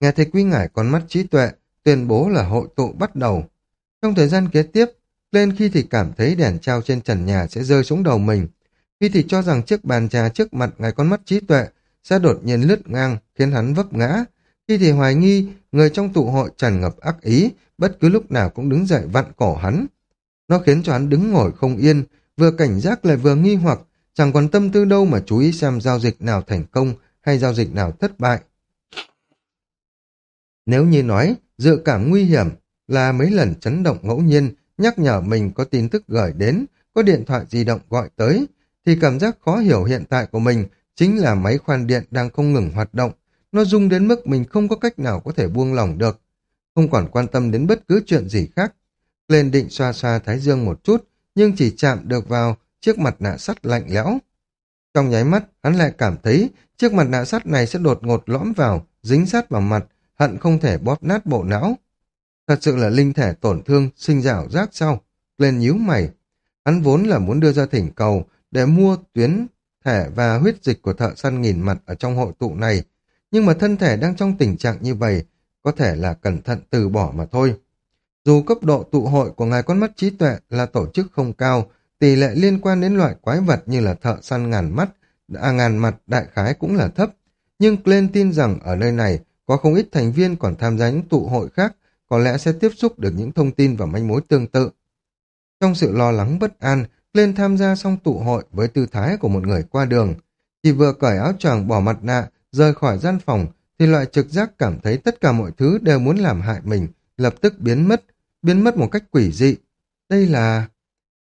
Nghe thấy quý ngải con mắt trí tuệ, tuyên bố là hội tụ bắt đầu. Trong thời gian kế tiếp, lên khi thì cảm thấy đèn trao trên trần nhà sẽ rơi xuống đầu mình. Khi thì cho rằng chiếc bàn trà trước mặt ngài con mắt trí tuệ sẽ đột nhiên lướt ngang, khiến hắn vấp ngã. Khi thì hoài nghi, người trong tụ hội tràn ngập ác ý, bất cứ lúc nào cũng đứng dậy vặn cổ hắn. Nó khiến cho hắn đứng ngồi không yên, vừa cảnh giác lại vừa nghi hoặc, chẳng còn tâm tư đâu mà chú ý xem giao dịch nào thành công hay giao dịch nào thất bại. Nếu như nói, dự cảm nguy hiểm là mấy lần chấn động ngẫu nhiên, nhắc nhở mình có tin tức gửi đến, có điện thoại di động gọi tới, thì cảm giác khó hiểu hiện tại của mình chính là máy khoan điện đang không ngừng hoạt động. Nó rung đến mức mình không có cách nào có thể buông lỏng được. Không còn quan tâm đến bất cứ chuyện gì khác. Lên định xoa xoa thái dương một chút, nhưng chỉ chạm được vào chiếc mặt nạ sắt lạnh lẽo. Trong nháy mắt, hắn lại cảm thấy chiếc mặt nạ sắt này sẽ đột ngột lõm vào, dính sát vào mặt, hận không thể bóp nát bộ não. Thật sự là linh thể tổn thương, sinh dạo rác sau. Lên nhíu mày. Hắn vốn là muốn đưa ra thỉnh cầu để mua tuyến thể và huyết dịch của thợ săn nghìn mặt ở trong hội tụ này. Nhưng mà thân thể đang trong tình trạng như vậy, có thể là cẩn thận từ bỏ mà thôi. Dù cấp độ tụ hội của ngài con mắt trí tuệ là tổ chức không cao, tỷ lệ liên quan đến loại quái vật như là thợ săn ngàn mắt, à ngàn mặt đại khái cũng là thấp. Nhưng Glenn tin rằng ở nơi này có không ít thành viên còn tham gia những tụ hội khác, có lẽ sẽ tiếp xúc được những thông tin và manh mối tương tự. Trong sự lo lắng bất an, Glenn tham gia xong tụ hội với tư thái của một người qua đường. Chỉ vừa cởi áo choàng bỏ mặt nạ, rời khỏi gian phòng, thì loại trực giác cảm thấy tất cả mọi thứ đều muốn làm hại mình, lập tức biến mất, biến mất một cách quỷ dị. Đây là...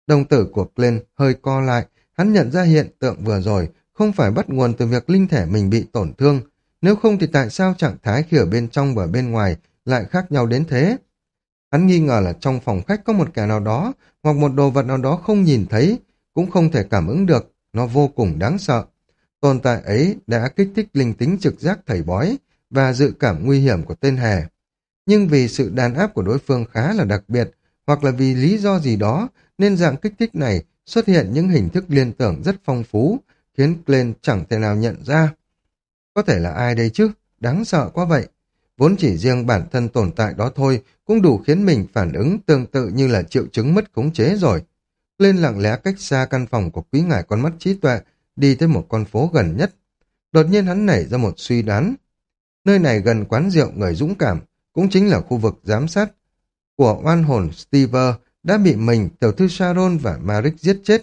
Đồng tử của Glenn hơi co lại, hắn nhận ra hiện tượng vừa rồi không phải bắt nguồn từ việc linh thể mình bị tổn thương. Nếu không thì tại sao trạng thái khi ở bên trong và bên ngoài lại khác nhau đến thế? Hắn nghi ngờ là trong phòng khách có một kẻ nào đó hoặc một đồ vật nào đó không nhìn thấy, cũng không thể cảm ứng được, nó vô cùng đáng sợ. Tồn tại ấy đã kích thích linh tính trực giác thầy bói và dự cảm nguy hiểm của tên hề. Nhưng vì sự đàn áp của đối phương khá là đặc biệt, hoặc là vì lý do gì đó, nên dạng kích thích này xuất hiện những hình thức liên tưởng rất phong phú, khiến Glenn chẳng thể nào nhận ra. Có thể là ai đây chứ? Đáng sợ quá vậy. Vốn chỉ riêng bản thân tồn tại đó thôi cũng đủ khiến mình phản ứng tương tự như là triệu chứng mất khống chế rồi. Lên lặng lẽ cách xa căn phòng của quý ngài con mắt trí tuệ, đi tới một con phố gần nhất. Đột nhiên hắn nảy ra một suy đoán. Nơi này gần quán rượu người dũng cảm, cũng chính là khu vực giám sát của oan hồn Steve đã bị mình, tiểu thư Sharon và Marik giết chết.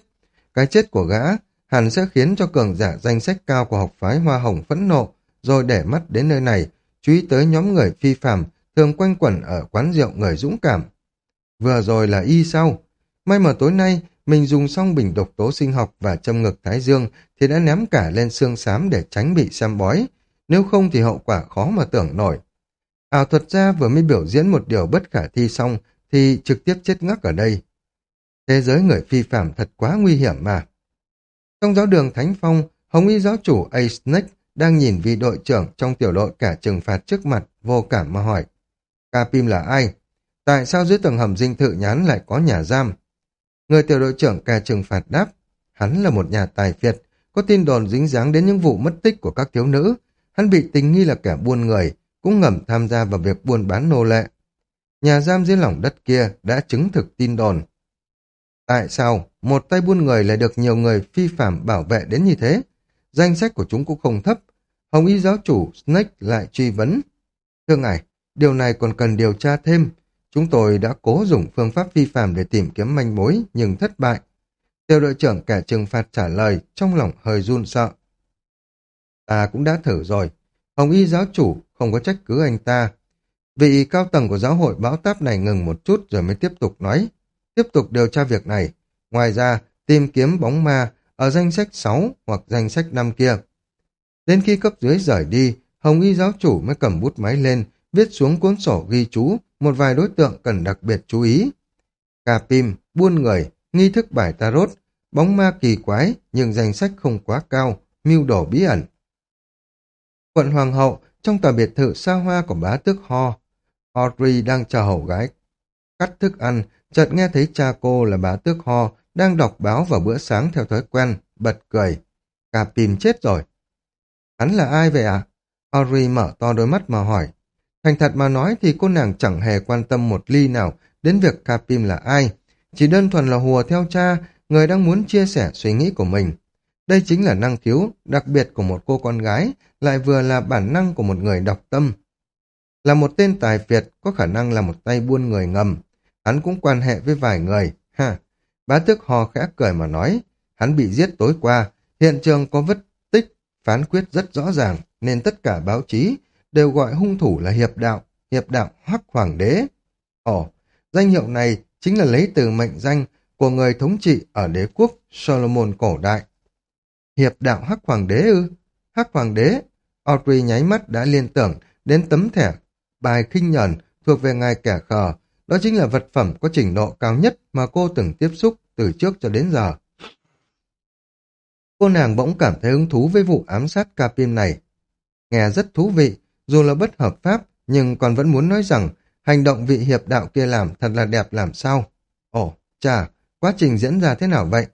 Cái chết của gã hẳn sẽ khiến cho cường giả danh sách cao của học phái Hoa Hồng phẫn nộ, rồi để mắt đến nơi này, chú ý tới nhóm người phi phạm thường quanh quẩn ở quán rượu người dũng cảm. Vừa rồi là y sau. May mà tối nay mình dùng xong bình độc tố sinh học và châm ngực thái dương thì đã ném cả lên xương xám để tránh bị xem bói. Nếu không thì hậu quả khó mà tưởng nổi. Ảo thuật gia vừa mới biểu diễn một điều bất khả thi xong thì trực tiếp chết ngắc ở đây. Thế giới người phi phạm thật quá nguy hiểm mà. Trong giáo đường Thánh Phong, Hồng Y giáo chủ A. Snake đang nhìn vị đội trưởng trong tiểu đội cả trừng phạt trước mặt, vô cảm mà hỏi. Capim là ai? Tại sao dưới tầng hầm dinh thự nhán lại có nhà giam? Người tiểu đội trưởng cả trừng phạt đáp. Hắn là một nhà tài phiệt, có tin đồn dính dáng đến những vụ mất tích của các thiếu nữ. Hắn bị tình nghi là kẻ buôn người, cũng ngầm tham gia vào việc buôn bán nô lệ. Nhà giam dưới lòng đất kia đã chứng thực tin đồn. Tại sao một tay buôn người lại được nhiều người phi phạm bảo vệ đến như thế? Danh sách của chúng cũng không thấp. Hồng y giáo chủ Snake lại truy vấn. Thưa ngài, điều này còn cần điều tra thêm. Chúng tôi đã cố dùng phương pháp vi phạm để tìm kiếm manh mối, nhưng thất bại. Tiêu đội trưởng kẻ trừng phạt trả lời, trong lòng hơi run sợ. Ta cũng đã thử rồi. Hồng y giáo chủ không có trách cứ anh ta. Vị cao tầng của giáo hội báo táp này ngừng một chút rồi mới tiếp tục nói. Tiếp tục điều tra việc này. Ngoài ra, tìm kiếm bóng ma ở danh sách 6 hoặc danh sách 5 kia. Đến khi cấp dưới rời đi, Hồng y giáo chủ mới cầm bút máy lên, viết xuống cuốn sổ ghi chú một vài đối tượng cần đặc biệt chú ý. Cà pim, buôn người, nghi thức bài tarot, bóng ma kỳ quái nhưng danh sách không quá cao, mưu đồ bí ẩn. Quận Hoàng hậu, trong tòa biệt thự xa hoa của bá tước Ho, Audrey đang chờ hầu gái cắt thức ăn, chợt nghe thấy cha cô là bá tước Ho đang đọc báo vào bữa sáng theo thói quen, bật cười. Cà pim chết rồi. Hắn là ai vậy ạ? À? Audrey mở to đôi mắt mà hỏi. Thành thật mà nói thì cô nàng chẳng hề quan tâm một ly nào đến việc Capim là ai. Chỉ đơn thuần là hùa theo cha, người đang muốn chia sẻ suy nghĩ của mình. Đây chính là năng khiếu đặc biệt của một cô con gái, lại vừa là bản năng của một người đọc tâm. Là một tên tài Việt có khả năng là một tay buôn người ngầm. Hắn cũng quan hệ với vài người. Ha! Bá tước hò khẽ cười mà nói. Hắn bị giết tối qua. Hiện trường có vết tích, phán quyết rất rõ ràng, nên tất cả báo chí đều gọi hung thủ là hiệp đạo, hiệp đạo hắc hoàng đế. Ồ, danh hiệu này chính là lấy từ mệnh danh của người thống trị ở đế quốc Solomon cổ đại. Hiệp đạo hắc hoàng đế ư? Hắc hoàng đế? Audrey nháy mắt đã liên tưởng đến tấm thẻ bài khinh nhẫn thuộc về ngài kẻ khờ. Đó chính là vật phẩm có trình độ cao nhất mà cô từng tiếp xúc từ trước cho đến giờ. Cô nàng bỗng cảm thấy hứng thú với vụ ám sát Capim này. Nghe rất thú vị, dù là bất hợp pháp, nhưng còn vẫn muốn nói rằng hành động vị hiệp đạo kia làm thật là đẹp làm sao. Ồ, chà, quá trình diễn ra thế nào vậy?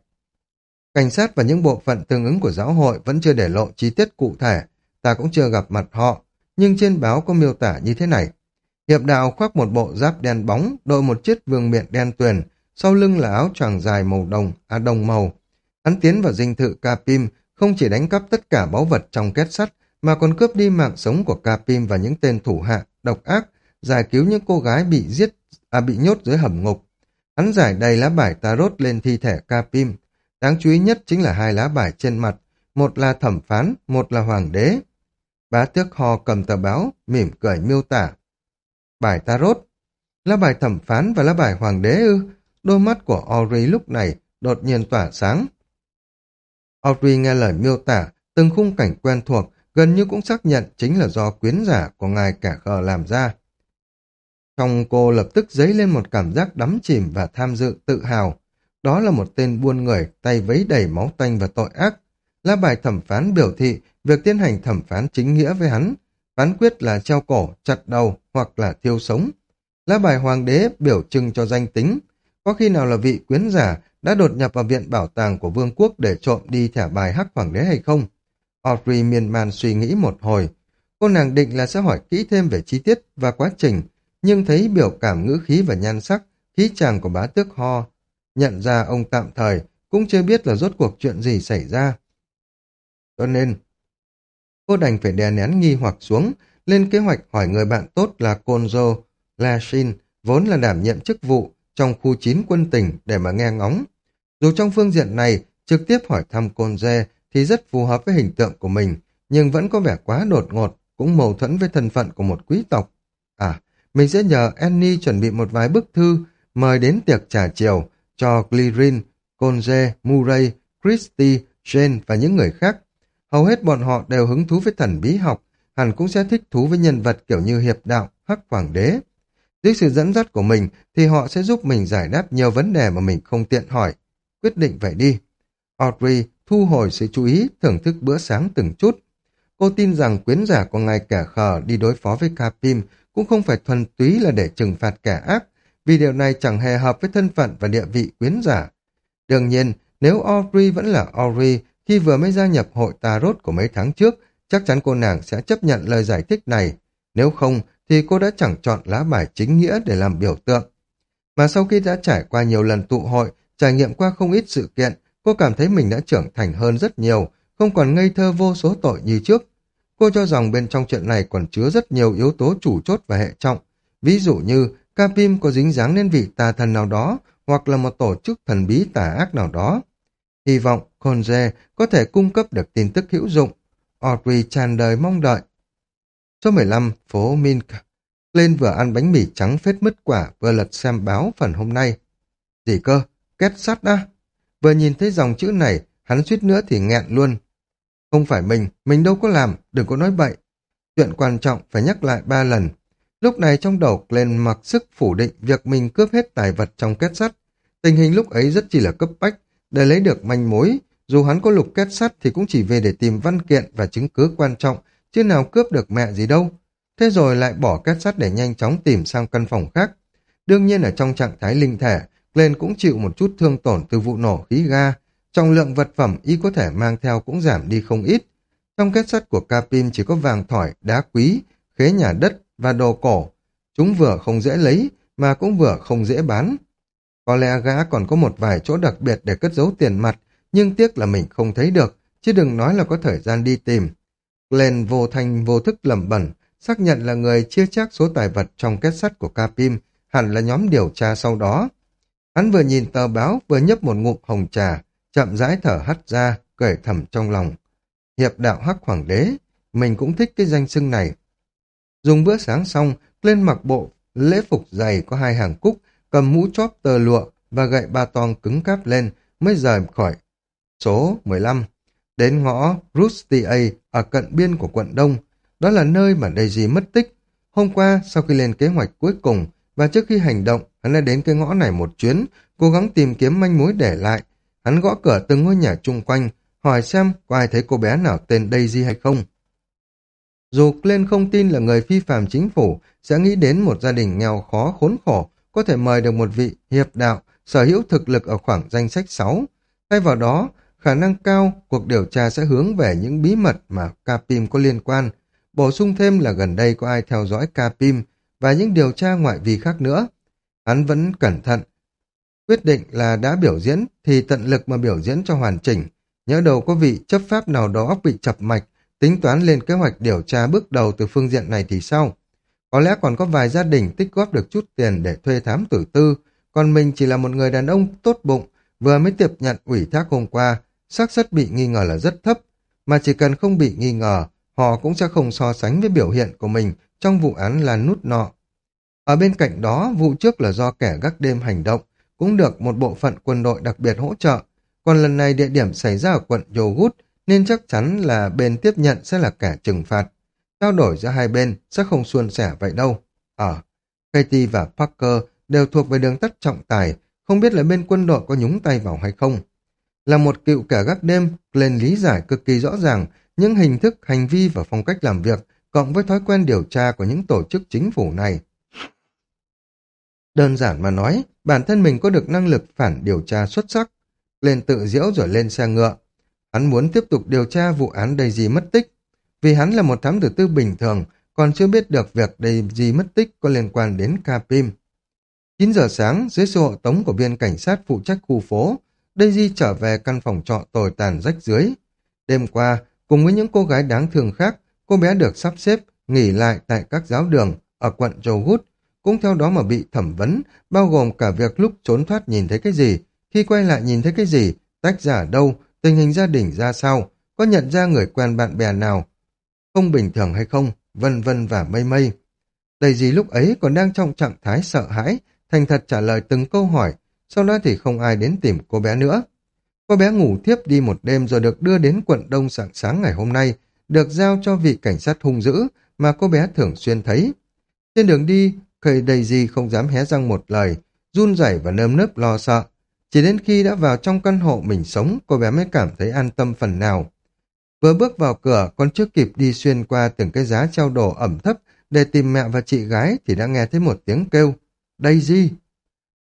Cảnh sát và những bộ phận tương ứng của giáo hội vẫn chưa để lộ chi tiết cụ thể, ta cũng chưa gặp mặt họ, nhưng trên báo có miêu tả như thế này. Hiệp đạo khoác một bộ giáp đen bóng, đội một chiếc vương miện đen tuyền, sau lưng là áo choàng dài màu đồng, à đồng màu. Hắn tiến vào dinh thự Capim, không chỉ đánh cắp tất cả báu vật trong kết sắt, mà còn cướp đi mạng sống của Capim và những tên thủ hạ, độc ác, giải cứu những cô gái bị giết, à bị nhốt dưới hầm ngục. Hắn giải đầy lá bài tarot lên thi thể Capim. Đáng chú ý nhất chính là hai lá bài trên mặt, một là thẩm phán, một là hoàng đế. Bá tước Hò cầm tờ báo, mỉm cười miêu tả. Bài tarot, lá bài thẩm phán và lá bài hoàng đế ư. Đôi mắt của Ori lúc này đột nhiên tỏa sáng. Audrey nghe lời miêu tả, từng khung cảnh quen thuộc, gần như cũng xác nhận chính là do quyến giả của ngài cả khờ làm ra. Trong cô lập tức dấy lên một cảm giác đắm chìm và tham dự tự hào. Đó là một tên buôn người, tay vấy đầy máu tanh và tội ác. Lá bài thẩm phán biểu thị việc tiến hành thẩm phán chính nghĩa với hắn. Phán quyết là treo cổ, chặt đầu hoặc là thiêu sống. Lá bài hoàng đế biểu trưng cho danh tính. Có khi nào là vị quyến giả đã đột nhập vào viện bảo tàng của vương quốc để trộm đi thẻ bài hắc hoàng đế hay không? Audrey miên man suy nghĩ một hồi. Cô nàng định là sẽ hỏi kỹ thêm về chi tiết và quá trình, nhưng thấy biểu cảm ngữ khí và nhan sắc, khí chàng của bá tước ho. Nhận ra ông tạm thời, cũng chưa biết là rốt cuộc chuyện gì xảy ra. Cho nên, cô đành phải đè nén nghi hoặc xuống, lên kế hoạch hỏi người bạn tốt là Konzo Lashin, vốn là đảm nhiệm chức vụ trong khu 9 quân tỉnh để mà nghe ngóng. Dù trong phương diện này, trực tiếp hỏi thăm Konze thì rất phù hợp với hình tượng của mình, nhưng vẫn có vẻ quá đột ngột, cũng mâu thuẫn với thân phận của một quý tộc. À, mình sẽ nhờ Annie chuẩn bị một vài bức thư mời đến tiệc trà chiều cho Glirin, Conje, Murray, Christie, Jane và những người khác. Hầu hết bọn họ đều hứng thú với thần bí học, hẳn cũng sẽ thích thú với nhân vật kiểu như hiệp đạo, hắc hoàng đế. Dưới sự dẫn dắt của mình thì họ sẽ giúp mình giải đáp nhiều vấn đề mà mình không tiện hỏi. Quyết định vậy đi. Audrey thu hồi sự chú ý, thưởng thức bữa sáng từng chút. Cô tin rằng quyến giả của ngài kẻ khờ đi đối phó với Capim cũng không phải thuần túy là để trừng phạt kẻ ác, vì điều này chẳng hề hợp với thân phận và địa vị quyến giả. Đương nhiên, nếu Audrey vẫn là Audrey khi vừa mới gia nhập hội Tarot của mấy tháng trước, chắc chắn cô nàng sẽ chấp nhận lời giải thích này. Nếu không, thì cô đã chẳng chọn lá bài chính nghĩa để làm biểu tượng. Mà sau khi đã trải qua nhiều lần tụ hội, trải nghiệm qua không ít sự kiện, cô cảm thấy mình đã trưởng thành hơn rất nhiều, không còn ngây thơ vô số tội như trước. Cô cho rằng bên trong chuyện này còn chứa rất nhiều yếu tố chủ chốt và hệ trọng. Ví dụ như Capim có dính dáng đến vị tà thần nào đó hoặc là một tổ chức thần bí tà ác nào đó. Hy vọng Conje có thể cung cấp được tin tức hữu dụng. Audrey tràn đời mong đợi. Số 15, phố Mink. Lên vừa ăn bánh mì trắng phết mứt quả vừa lật xem báo phần hôm nay. Gì cơ? Kết sắt á? Vừa nhìn thấy dòng chữ này, hắn suýt nữa thì nghẹn luôn. Không phải mình, mình đâu có làm, đừng có nói bậy. Chuyện quan trọng phải nhắc lại ba lần. Lúc này trong đầu lên mặc sức phủ định việc mình cướp hết tài vật trong kết sắt. Tình hình lúc ấy rất chỉ là cấp bách, để lấy được manh mối. Dù hắn có lục kết sắt thì cũng chỉ về để tìm văn kiện và chứng cứ quan trọng, chứ nào cướp được mẹ gì đâu. Thế rồi lại bỏ kết sắt để nhanh chóng tìm sang căn phòng khác. Đương nhiên ở trong trạng thái linh thể, Glenn cũng chịu một chút thương tổn từ vụ nổ khí ga. Trọng lượng vật phẩm y có thể mang theo cũng giảm đi không ít. Trong kết sắt của Capim chỉ có vàng thỏi, đá quý, khế nhà đất và đồ cổ. Chúng vừa không dễ lấy, mà cũng vừa không dễ bán. Có lẽ gã còn có một vài chỗ đặc biệt để cất giấu tiền mặt, nhưng tiếc là mình không thấy được, chứ đừng nói là có thời gian đi tìm. Glenn vô thanh vô thức lẩm bẩn, xác nhận là người chia chắc số tài vật trong kết sắt của Capim, hẳn là nhóm điều tra sau đó. Hắn vừa nhìn tờ báo vừa nhấp một ngụm hồng trà, chậm rãi thở hắt ra, cười thầm trong lòng. Hiệp đạo hắc hoàng đế, mình cũng thích cái danh xưng này. Dùng bữa sáng xong, lên mặc bộ lễ phục dày có hai hàng cúc, cầm mũ chóp tờ lụa và gậy ba tong cứng cáp lên mới rời khỏi số 15. Đến ngõ Rusty A ở cận biên của quận Đông, đó là nơi mà Daisy mất tích. Hôm qua, sau khi lên kế hoạch cuối cùng và trước khi hành động, hắn đã đến cái ngõ này một chuyến, cố gắng tìm kiếm manh mối để lại. Hắn gõ cửa từng ngôi nhà chung quanh, hỏi xem có ai thấy cô bé nào tên Daisy hay không. Dù Glenn không tin là người phi phạm chính phủ sẽ nghĩ đến một gia đình nghèo khó khốn khổ có thể mời được một vị hiệp đạo sở hữu thực lực ở khoảng danh sách 6. Thay vào đó, khả năng cao cuộc điều tra sẽ hướng về những bí mật mà Capim có liên quan. Bổ sung thêm là gần đây có ai theo dõi Capim và những điều tra ngoại vi khác nữa. Hắn vẫn cẩn thận. Quyết định là đã biểu diễn thì tận lực mà biểu diễn cho hoàn chỉnh. Nhớ đầu có vị chấp pháp nào đó bị chập mạch, tính toán lên kế hoạch điều tra bước đầu từ phương diện này thì sao? Có lẽ còn có vài gia đình tích góp được chút tiền để thuê thám tử tư, còn mình chỉ là một người đàn ông tốt bụng, vừa mới tiếp nhận ủy thác hôm qua, xác suất bị nghi ngờ là rất thấp, mà chỉ cần không bị nghi ngờ, họ cũng sẽ không so sánh với biểu hiện của mình trong vụ án là nút nọ. Ở bên cạnh đó, vụ trước là do kẻ gác đêm hành động, cũng được một bộ phận quân đội đặc biệt hỗ trợ. Còn lần này địa điểm xảy ra ở quận Yogut, nên chắc chắn là bên tiếp nhận sẽ là kẻ trừng phạt. Trao đổi giữa hai bên sẽ không suôn sẻ vậy đâu. Ở, ờ, Katie và Parker đều thuộc về đường tắt trọng tài, không biết là bên quân đội có nhúng tay vào hay không. Là một cựu kẻ gác đêm, lên lý giải cực kỳ rõ ràng những hình thức, hành vi và phong cách làm việc, cộng với thói quen điều tra của những tổ chức chính phủ này. Đơn giản mà nói, bản thân mình có được năng lực phản điều tra xuất sắc. Lên tự diễu rồi lên xe ngựa. Hắn muốn tiếp tục điều tra vụ án đầy gì mất tích. Vì hắn là một thám tử tư bình thường, còn chưa biết được việc đầy gì mất tích có liên quan đến Capim. 9 giờ sáng, dưới sự hộ tống của viên cảnh sát phụ trách khu phố, Daisy trở về căn phòng trọ tồi tàn rách dưới. Đêm qua, cùng với những cô gái đáng thương khác, cô bé được sắp xếp nghỉ lại tại các giáo đường ở quận Châu Hút, cũng theo đó mà bị thẩm vấn, bao gồm cả việc lúc trốn thoát nhìn thấy cái gì, khi quay lại nhìn thấy cái gì, tách ra ở đâu, tình hình gia đình ra sao, có nhận ra người quen bạn bè nào, không bình thường hay không, vân vân và mây mây. Đầy gì lúc ấy còn đang trong trạng thái sợ hãi, thành thật trả lời từng câu hỏi, sau đó thì không ai đến tìm cô bé nữa. Cô bé ngủ thiếp đi một đêm rồi được đưa đến quận Đông sáng sáng ngày hôm nay, được giao cho vị cảnh sát hung dữ mà cô bé thường xuyên thấy. Trên đường đi, khởi đầy gì không dám hé răng một lời, run rẩy và nơm nớp lo sợ. Chỉ đến khi đã vào trong căn hộ mình sống, cô bé mới cảm thấy an tâm phần nào. Vừa bước vào cửa, còn chưa kịp đi xuyên qua từng cái giá treo đồ ẩm thấp để tìm mẹ và chị gái thì đã nghe thấy một tiếng kêu. Daisy!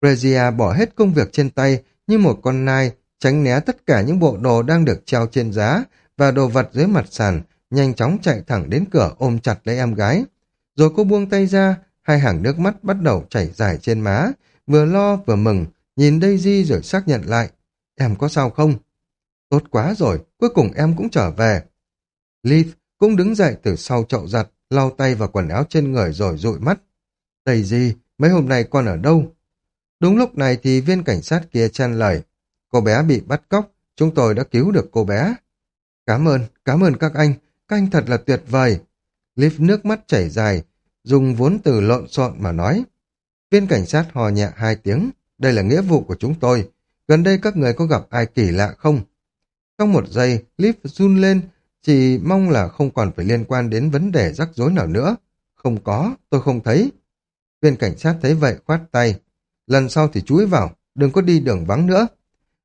Rezia bỏ hết công việc trên tay như một con nai, tránh né tất cả những bộ đồ đang được treo trên giá và đồ vật dưới mặt sàn, nhanh chóng chạy thẳng đến cửa ôm chặt lấy em gái. Rồi cô buông tay ra, hai hàng nước mắt bắt đầu chảy dài trên má, vừa lo vừa mừng, nhìn Daisy rồi xác nhận lại. Em có sao không? Tốt quá rồi, cuối cùng em cũng trở về. Leaf cũng đứng dậy từ sau chậu giặt, lau tay vào quần áo trên người rồi dụi mắt. Daisy, mấy hôm nay con ở đâu? Đúng lúc này thì viên cảnh sát kia chen lời. Cô bé bị bắt cóc, chúng tôi đã cứu được cô bé. Cảm ơn, cảm ơn các anh, các anh thật là tuyệt vời. Liv nước mắt chảy dài, dùng vốn từ lộn xộn mà nói. Viên cảnh sát hò nhẹ hai tiếng, đây là nghĩa vụ của chúng tôi. Gần đây các người có gặp ai kỳ lạ không? Trong một giây, Liv run lên, chỉ mong là không còn phải liên quan đến vấn đề rắc rối nào nữa. Không có, tôi không thấy. Viên cảnh sát thấy vậy khoát tay. Lần sau thì chúi vào, đừng có đi đường vắng nữa.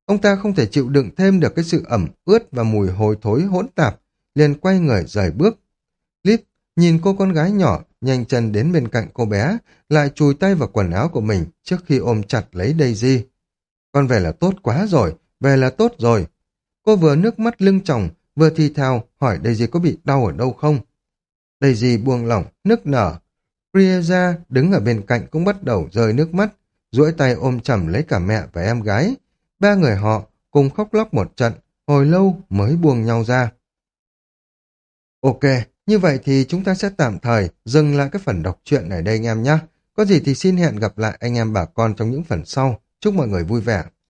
Ông ta không thể chịu đựng thêm được cái sự ẩm ướt và mùi hôi thối hỗn tạp, liền quay người rời bước. Lip nhìn cô con gái nhỏ nhanh chân đến bên cạnh cô bé, lại chùi tay vào quần áo của mình trước khi ôm chặt lấy Daisy. Con về là tốt quá rồi, về là tốt rồi. Cô vừa nước mắt lưng chồng, vừa thi thao hỏi Daisy có bị đau ở đâu không. Daisy buông lỏng, nước nở. Priya đứng ở bên cạnh cũng bắt đầu rơi nước mắt, duỗi tay ôm chầm lấy cả mẹ và em gái. Ba người họ cùng khóc lóc một trận, hồi lâu mới buông nhau ra. Ok, như vậy thì chúng ta sẽ tạm thời dừng lại cái phần đọc truyện này đây anh em nhé. Có gì thì xin hẹn gặp lại anh em bà con trong những phần sau. Chúc mọi người vui vẻ.